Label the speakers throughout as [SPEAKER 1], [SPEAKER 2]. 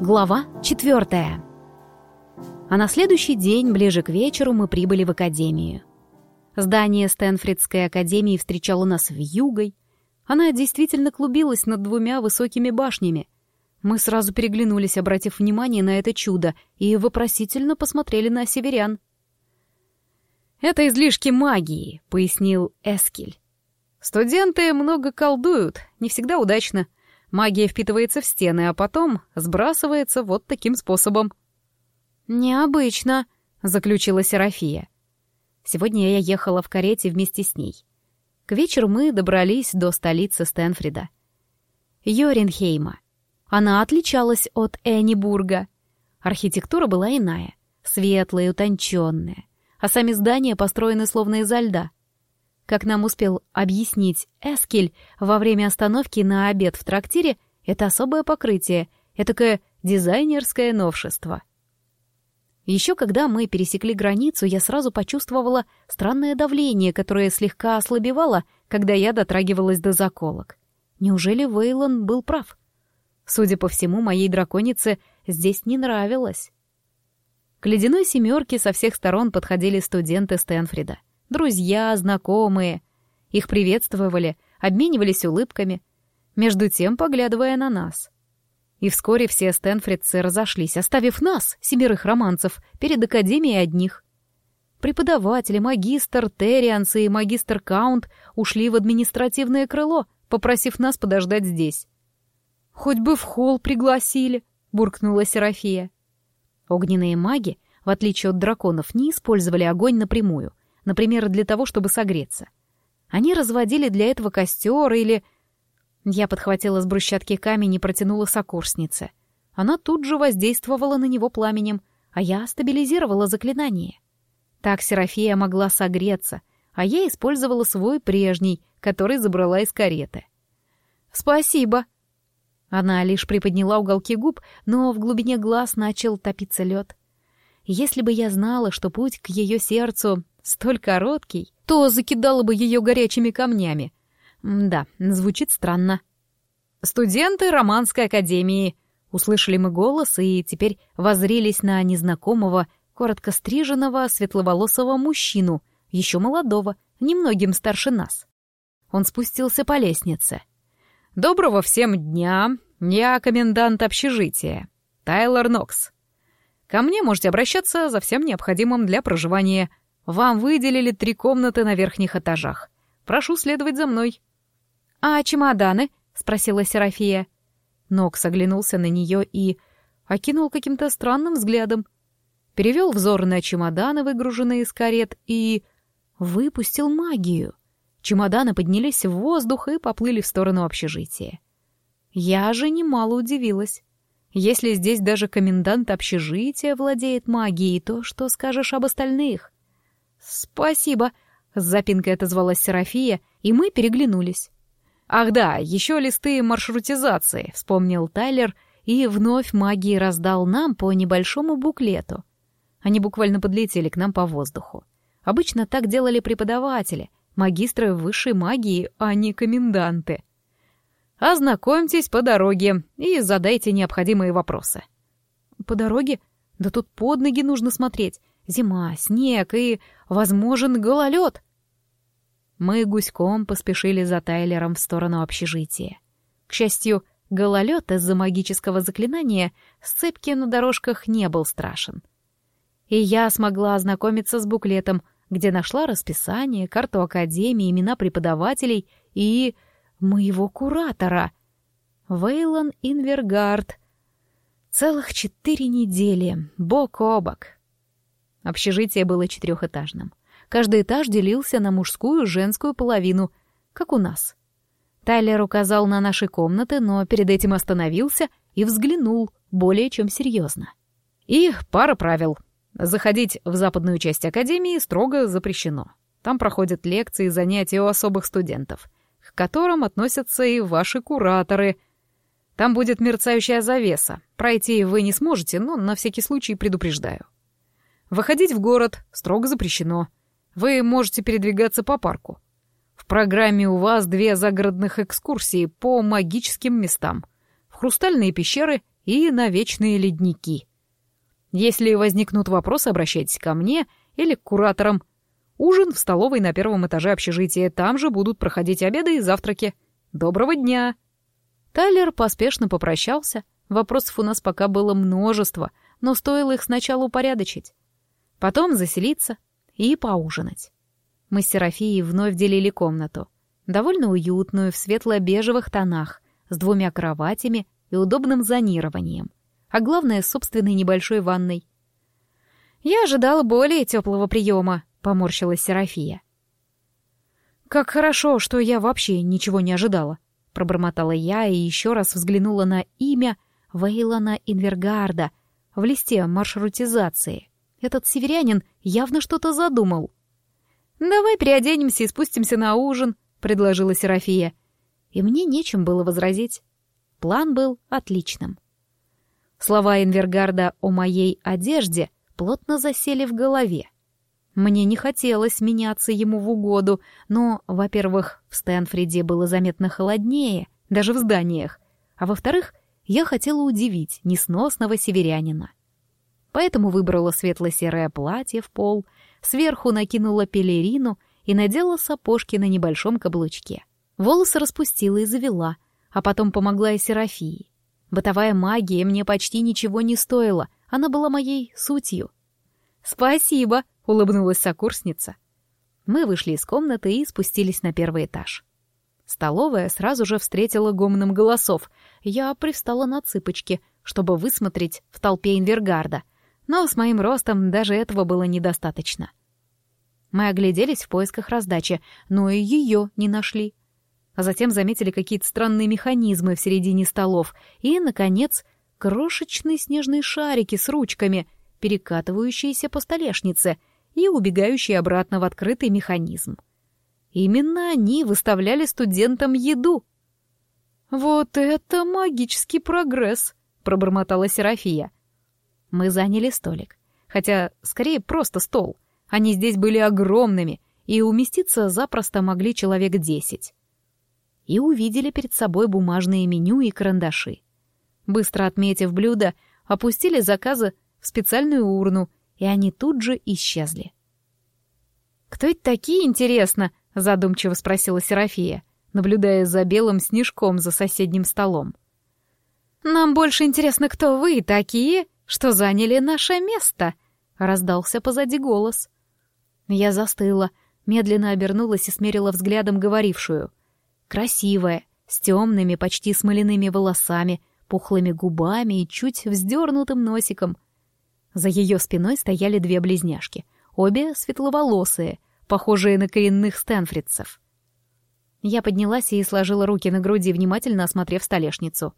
[SPEAKER 1] Глава четвертая. А на следующий день, ближе к вечеру, мы прибыли в академию. Здание Стэнфридской академии встречало нас вьюгой. Она действительно клубилась над двумя высокими башнями. Мы сразу переглянулись, обратив внимание на это чудо, и вопросительно посмотрели на северян. «Это излишки магии», — пояснил Эскель. «Студенты много колдуют, не всегда удачно». Магия впитывается в стены, а потом сбрасывается вот таким способом. «Необычно», — заключила Серафия. Сегодня я ехала в карете вместе с ней. К вечеру мы добрались до столицы Стэнфрида. Йоринхейма. Она отличалась от Эннибурга. Архитектура была иная, светлая и утонченная, а сами здания построены словно изо льда — как нам успел объяснить Эскель во время остановки на обед в трактире, это особое покрытие, этакое дизайнерское новшество. Еще когда мы пересекли границу, я сразу почувствовала странное давление, которое слегка ослабевало, когда я дотрагивалась до заколок. Неужели Вейлон был прав? Судя по всему, моей драконице здесь не нравилось. К ледяной семерке со всех сторон подходили студенты Стэнфрида — друзья, знакомые. Их приветствовали, обменивались улыбками, между тем поглядывая на нас. И вскоре все стэнфридцы разошлись, оставив нас, семерых романцев, перед Академией одних. Преподаватели, магистр Террианс и магистр Каунт ушли в административное крыло, попросив нас подождать здесь. «Хоть бы в холл пригласили», — буркнула Серафия. Огненные маги, в отличие от драконов, не использовали огонь напрямую, например, для того, чтобы согреться. Они разводили для этого костер или... Я подхватила с брусчатки камень и протянула сокурснице. Она тут же воздействовала на него пламенем, а я стабилизировала заклинание. Так Серафия могла согреться, а я использовала свой прежний, который забрала из кареты. «Спасибо!» Она лишь приподняла уголки губ, но в глубине глаз начал топиться лед. Если бы я знала, что путь к ее сердцу столь короткий, то закидала бы ее горячими камнями. да, звучит странно. «Студенты Романской академии!» Услышали мы голос и теперь возрились на незнакомого, коротко стриженного, светловолосого мужчину, еще молодого, немногим старше нас. Он спустился по лестнице. «Доброго всем дня! Я комендант общежития, Тайлор Нокс. Ко мне можете обращаться за всем необходимым для проживания. Вам выделили три комнаты на верхних этажах. Прошу следовать за мной». «А чемоданы?» — спросила Серафия. Нокс оглянулся на нее и окинул каким-то странным взглядом. Перевел взор на чемоданы, выгруженные из карет, и выпустил магию. Чемоданы поднялись в воздух и поплыли в сторону общежития. Я же немало удивилась. Если здесь даже комендант общежития владеет магией, то что скажешь об остальных? «Спасибо», — с запинкой отозвалась Серафия, и мы переглянулись. «Ах да, еще листы маршрутизации», — вспомнил Тайлер, и вновь магии раздал нам по небольшому буклету. Они буквально подлетели к нам по воздуху. Обычно так делали преподаватели, магистры высшей магии, а не коменданты. Ознакомьтесь по дороге и задайте необходимые вопросы. По дороге? Да тут под ноги нужно смотреть. Зима, снег и, возможен, гололед. Мы гуськом поспешили за Тайлером в сторону общежития. К счастью, гололед из-за магического заклинания сцепки на дорожках не был страшен. И я смогла ознакомиться с буклетом, где нашла расписание, карту академии, имена преподавателей и моего куратора. Вейлон Инвергард. Целых четыре недели, бок о бок. Общежитие было четырехэтажным. Каждый этаж делился на мужскую и женскую половину, как у нас. Тайлер указал на наши комнаты, но перед этим остановился и взглянул более чем серьезно. И пара правил. Заходить в западную часть академии строго запрещено. Там проходят лекции и занятия у особых студентов, к которым относятся и ваши кураторы. Там будет мерцающая завеса. Пройти вы не сможете, но на всякий случай предупреждаю. Выходить в город строго запрещено. Вы можете передвигаться по парку. В программе у вас две загородных экскурсии по магическим местам. В хрустальные пещеры и на вечные ледники. Если возникнут вопросы, обращайтесь ко мне или к кураторам. Ужин в столовой на первом этаже общежития, там же будут проходить обеды и завтраки. Доброго дня!» Тайлер поспешно попрощался. Вопросов у нас пока было множество, но стоило их сначала упорядочить. Потом заселиться и поужинать. Мы с Серафией вновь делили комнату. Довольно уютную, в светло-бежевых тонах, с двумя кроватями и удобным зонированием. А главное, собственной небольшой ванной. «Я ожидала более теплого приема», — поморщилась Серафия. «Как хорошо, что я вообще ничего не ожидала», — пробормотала я и еще раз взглянула на имя Вейлона Инвергарда в листе маршрутизации. Этот северянин явно что-то задумал. «Давай переоденемся и спустимся на ужин», — предложила Серафия. И мне нечем было возразить. План был отличным. Слова Инвергарда о моей одежде плотно засели в голове. Мне не хотелось меняться ему в угоду, но, во-первых, в Стэнфриде было заметно холоднее, даже в зданиях, а во-вторых, я хотела удивить несносного северянина. Поэтому выбрала светло-серое платье в пол, сверху накинула пелерину и надела сапожки на небольшом каблучке. Волосы распустила и завела, а потом помогла и Серафии. Бытовая магия мне почти ничего не стоила, она была моей сутью. «Спасибо!» — улыбнулась сокурсница. Мы вышли из комнаты и спустились на первый этаж. Столовая сразу же встретила гомоном голосов. Я привстала на цыпочки, чтобы высмотреть в толпе Инвергарда, но с моим ростом даже этого было недостаточно. Мы огляделись в поисках раздачи, но и ее не нашли. А затем заметили какие-то странные механизмы в середине столов и, наконец, крошечные снежные шарики с ручками, перекатывающиеся по столешнице и убегающие обратно в открытый механизм. Именно они выставляли студентам еду. «Вот это магический прогресс!» — пробормотала Серафия. Мы заняли столик. Хотя, скорее, просто стол. Они здесь были огромными, и уместиться запросто могли человек десять. И увидели перед собой бумажные меню и карандаши. Быстро отметив блюда, опустили заказы в специальную урну, и они тут же исчезли. «Кто это такие, интересно?» — задумчиво спросила Серафия, наблюдая за белым снежком за соседним столом. «Нам больше интересно, кто вы такие что заняли наше место!» — раздался позади голос. Я застыла, медленно обернулась и смерила взглядом говорившую. Красивая, с темными, почти смоляными волосами, пухлыми губами и чуть вздернутым носиком. За ее спиной стояли две близняшки, обе светловолосые, похожие на коренных стэнфридцев. Я поднялась и сложила руки на груди, внимательно осмотрев столешницу.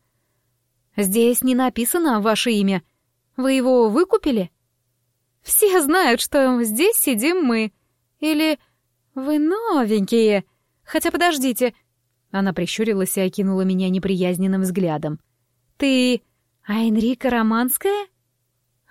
[SPEAKER 1] «Здесь не написано ваше имя», вы его выкупили? Все знают, что здесь сидим мы. Или вы новенькие. Хотя подождите. Она прищурилась и окинула меня неприязненным взглядом. Ты Айнрика Романская?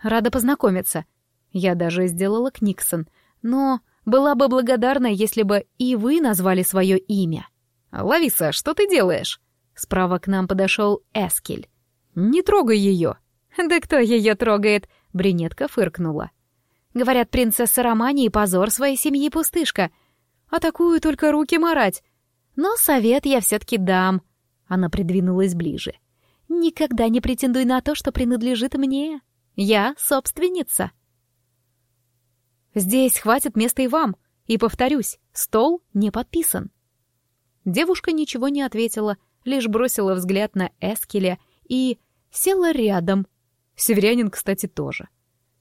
[SPEAKER 1] Рада познакомиться. Я даже сделала Книксон, но была бы благодарна, если бы и вы назвали свое имя. «Лависа, что ты делаешь?» Справа к нам подошел Эскель. «Не трогай ее!» «Да кто ее трогает?» — брюнетка фыркнула. «Говорят, принцесса Романи и позор своей семьи пустышка. А такую только руки марать. Но совет я все-таки дам». Она придвинулась ближе. «Никогда не претендуй на то, что принадлежит мне. Я собственница». «Здесь хватит места и вам. И, повторюсь, стол не подписан». Девушка ничего не ответила, лишь бросила взгляд на Эскеля и села рядом, Северянин, кстати, тоже.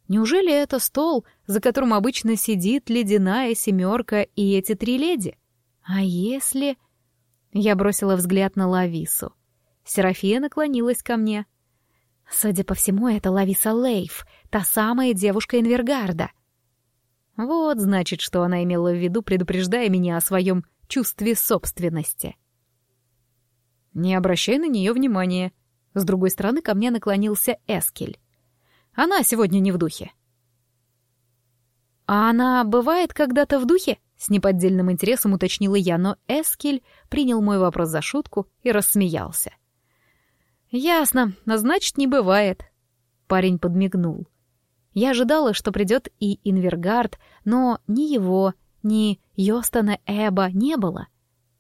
[SPEAKER 1] Неужели это стол, за которым обычно сидит ледяная семерка и эти три леди? А если... Я бросила взгляд на Лавису. Серафия наклонилась ко мне. Судя по всему, это Лависа Лейф, та самая девушка Инвергарда. Вот, значит, что она имела в виду, предупреждая меня о своем чувстве собственности. Не обращай на нее внимания, с другой стороны ко мне наклонился Эскель. Она сегодня не в духе. «А она бывает когда-то в духе?» — с неподдельным интересом уточнила я, но Эскель принял мой вопрос за шутку и рассмеялся. «Ясно, но значит, не бывает». Парень подмигнул. Я ожидала, что придет и Инвергард, но ни его, ни Йостана Эба не было.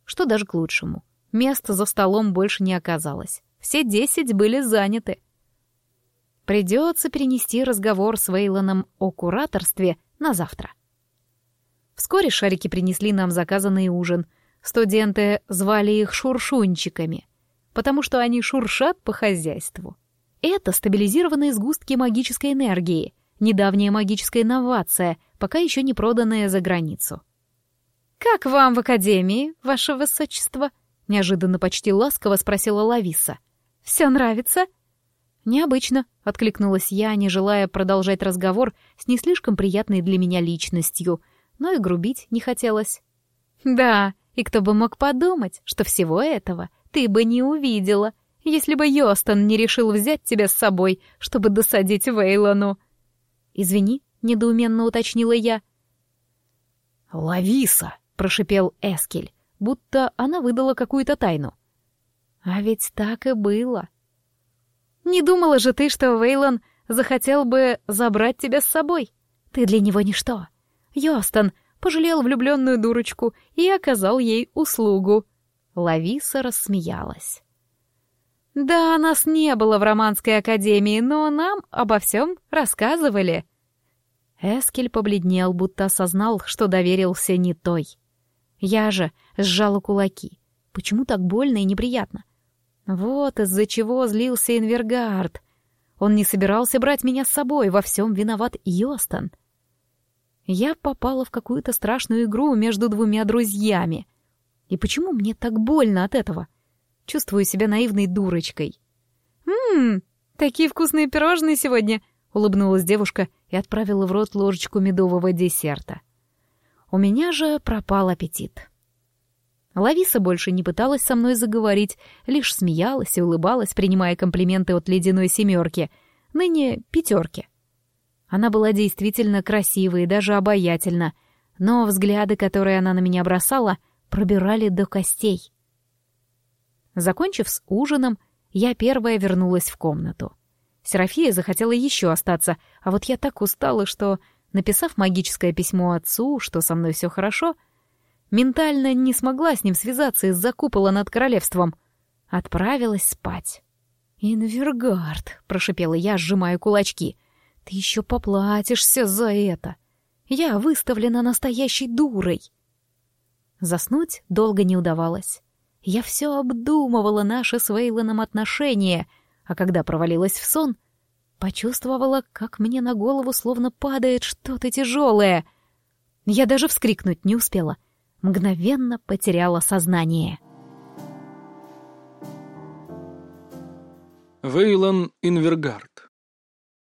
[SPEAKER 1] Что даже к лучшему. Места за столом больше не оказалось. Все десять были заняты. Придется перенести разговор с Вейлоном о кураторстве на завтра. Вскоре шарики принесли нам заказанный ужин. Студенты звали их шуршунчиками, потому что они шуршат по хозяйству. Это стабилизированные сгустки магической энергии, недавняя магическая инновация, пока еще не проданная за границу. «Как вам в академии, ваше высочество?» — неожиданно почти ласково спросила Лависа. «Все нравится?» «Необычно», — откликнулась я, не желая продолжать разговор с не слишком приятной для меня личностью, но и грубить не хотелось. «Да, и кто бы мог подумать, что всего этого ты бы не увидела, если бы Йостон не решил взять тебя с собой, чтобы досадить Вейлону». «Извини», — недоуменно уточнила я.
[SPEAKER 2] «Лависа!» — прошипел Эскель, будто она выдала какую-то тайну.
[SPEAKER 1] А ведь так и было. Не думала же ты, что Вейлон захотел бы забрать тебя с собой? Ты для него ничто. Йостон пожалел влюбленную дурочку и оказал ей услугу. Лависа рассмеялась. Да, нас не было в Романской академии, но нам обо всем рассказывали. Эскель побледнел, будто осознал, что доверился не той. Я же сжала кулаки. Почему так больно и неприятно? Вот из-за чего злился Инвергард. Он не собирался брать меня с собой, во всем виноват Йостон. Я попала в какую-то страшную игру между двумя друзьями. И почему мне так больно от этого? Чувствую себя наивной дурочкой. «Ммм, такие вкусные пирожные сегодня!» — улыбнулась девушка и отправила в рот ложечку медового десерта. У меня же пропал аппетит. Лависа больше не пыталась со мной заговорить, лишь смеялась и улыбалась, принимая комплименты от ледяной семерки, ныне пятерки. Она была действительно красивой и даже обаятельна, но взгляды, которые она на меня бросала, пробирали до костей. Закончив с ужином, я первая вернулась в комнату. Серафия захотела еще остаться, а вот я так устала, что, написав магическое письмо отцу, что со мной все хорошо, — Ментально не смогла с ним связаться из-за купола над королевством. Отправилась спать. «Инвергард», — прошипела я, сжимая кулачки, — «ты еще поплатишься за это. Я выставлена настоящей дурой». Заснуть долго не удавалось. Я все обдумывала наши с Вейлоном отношения, а когда провалилась в сон, почувствовала, как мне на голову словно падает что-то тяжелое. Я даже вскрикнуть не успела — мгновенно потеряла сознание.
[SPEAKER 3] Вейлон Инвергард.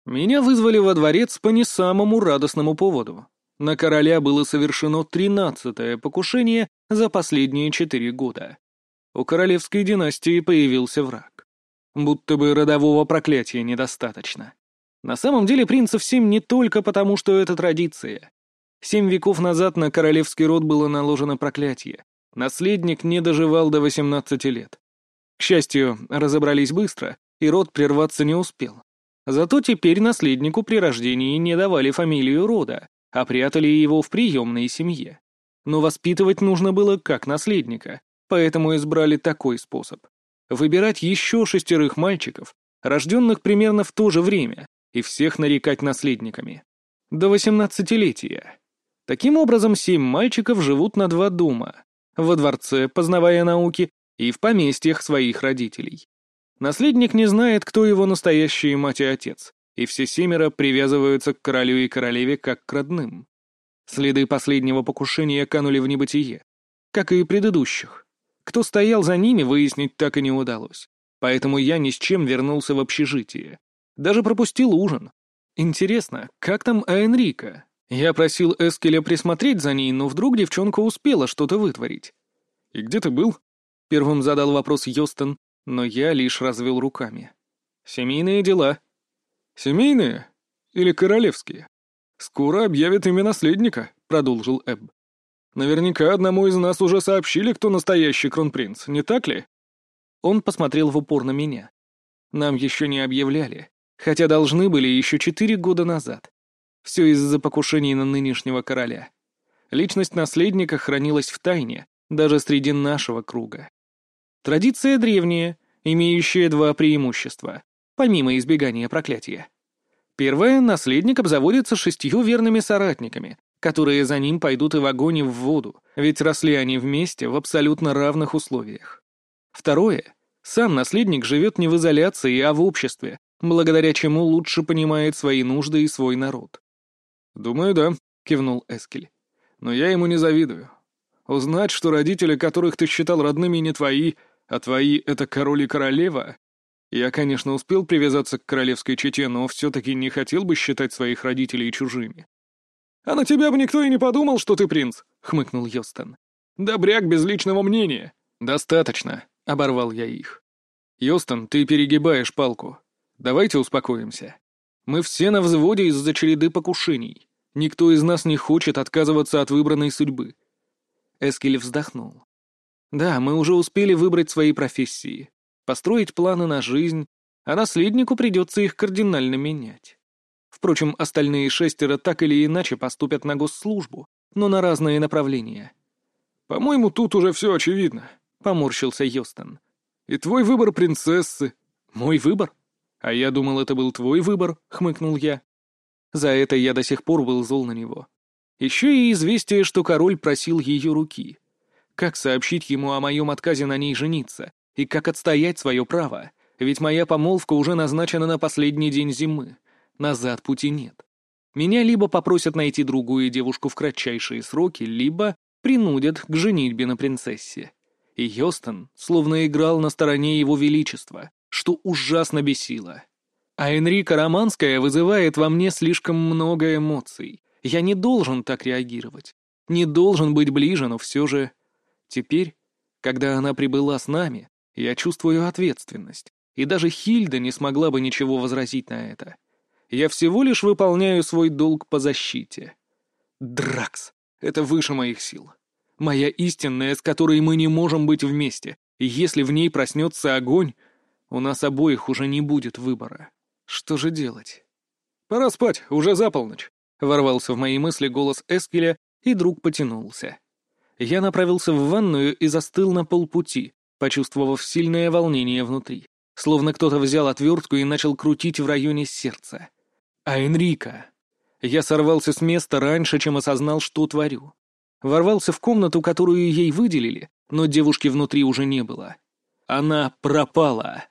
[SPEAKER 3] Меня вызвали во дворец по не самому радостному поводу. На короля было совершено тринадцатое покушение за последние четыре года. У королевской династии появился враг. Будто бы родового проклятия недостаточно. На самом деле принцев семь не только потому, что это традиция. Семь веков назад на королевский род было наложено проклятие. Наследник не доживал до 18 лет. К счастью, разобрались быстро, и род прерваться не успел. Зато теперь наследнику при рождении не давали фамилию рода, а прятали его в приемной семье. Но воспитывать нужно было как наследника, поэтому избрали такой способ. Выбирать еще шестерых мальчиков, рожденных примерно в то же время, и всех нарекать наследниками. До восемнадцатилетия. Таким образом, семь мальчиков живут на два дома. Во дворце, познавая науки, и в поместьях своих родителей. Наследник не знает, кто его настоящие мать и отец, и все семеро привязываются к королю и королеве как к родным. Следы последнего покушения канули в небытие, как и предыдущих. Кто стоял за ними, выяснить так и не удалось. Поэтому я ни с чем вернулся в общежитие. Даже пропустил ужин. Интересно, как там Аэнрика? Я просил Эскеля присмотреть за ней, но вдруг девчонка успела что-то вытворить. «И где ты был?» — первым задал вопрос Йостон, но я лишь развел руками. «Семейные дела». «Семейные? Или королевские? Скоро объявят имя наследника», — продолжил Эбб. «Наверняка одному из нас уже сообщили, кто настоящий кронпринц, не так ли?» Он посмотрел в упор на меня. Нам еще не объявляли, хотя должны были еще четыре года назад. Все из-за покушений на нынешнего короля. Личность наследника хранилась в тайне, даже среди нашего круга. Традиция древняя, имеющая два преимущества, помимо избегания проклятия. Первое — наследник обзаводится шестью верными соратниками, которые за ним пойдут и в огонь, и в воду, ведь росли они вместе в абсолютно равных условиях. Второе — сам наследник живет не в изоляции, а в обществе, благодаря чему лучше понимает свои нужды и свой народ. «Думаю, да», — кивнул Эскель. «Но я ему не завидую. Узнать, что родители, которых ты считал родными, не твои, а твои — это король и королева, я, конечно, успел привязаться к королевской чете, но все-таки не хотел бы считать своих родителей чужими. «А на тебя бы никто и не подумал, что ты принц», — хмыкнул Йостон. «Добряк без личного мнения». «Достаточно», — оборвал я их. «Йостон, ты перегибаешь палку. Давайте успокоимся. Мы все на взводе из-за череды покушений. Никто из нас не хочет отказываться от выбранной судьбы». Эскель вздохнул. «Да, мы уже успели выбрать свои профессии построить планы на жизнь, а наследнику придется их кардинально менять. Впрочем, остальные шестеро так или иначе поступят на госслужбу, но на разные направления. «По-моему, тут уже все очевидно», — поморщился Йостон. «И твой выбор принцессы». «Мой выбор? А я думал, это был твой выбор», — хмыкнул я. За это я до сих пор был зол на него. Еще и известие, что король просил ее руки. Как сообщить ему о моем отказе на ней жениться, и как отстоять свое право, ведь моя помолвка уже назначена на последний день зимы. Назад пути нет. Меня либо попросят найти другую девушку в кратчайшие сроки, либо принудят к женитьбе на принцессе. И Йостон словно играл на стороне его величества, что ужасно бесило. А Энрика Романская вызывает во мне слишком много эмоций. Я не должен так реагировать. Не должен быть ближе, но все же... Теперь, когда она прибыла с нами, я чувствую ответственность, и даже Хильда не смогла бы ничего возразить на это. Я всего лишь выполняю свой долг по защите. Дракс — это выше моих сил. Моя истинная, с которой мы не можем быть вместе, и если в ней проснется огонь, у нас обоих уже не будет выбора. Что же делать? «Пора спать, уже за полночь», — ворвался в мои мысли голос Эскеля, и друг потянулся. Я направился в ванную и застыл на полпути, почувствовав сильное волнение внутри, словно кто-то взял отвертку и начал крутить в районе сердца. А Энрика... Я сорвался с места раньше, чем осознал, что творю. Ворвался в комнату, которую ей выделили, но девушки внутри уже не было. Она пропала.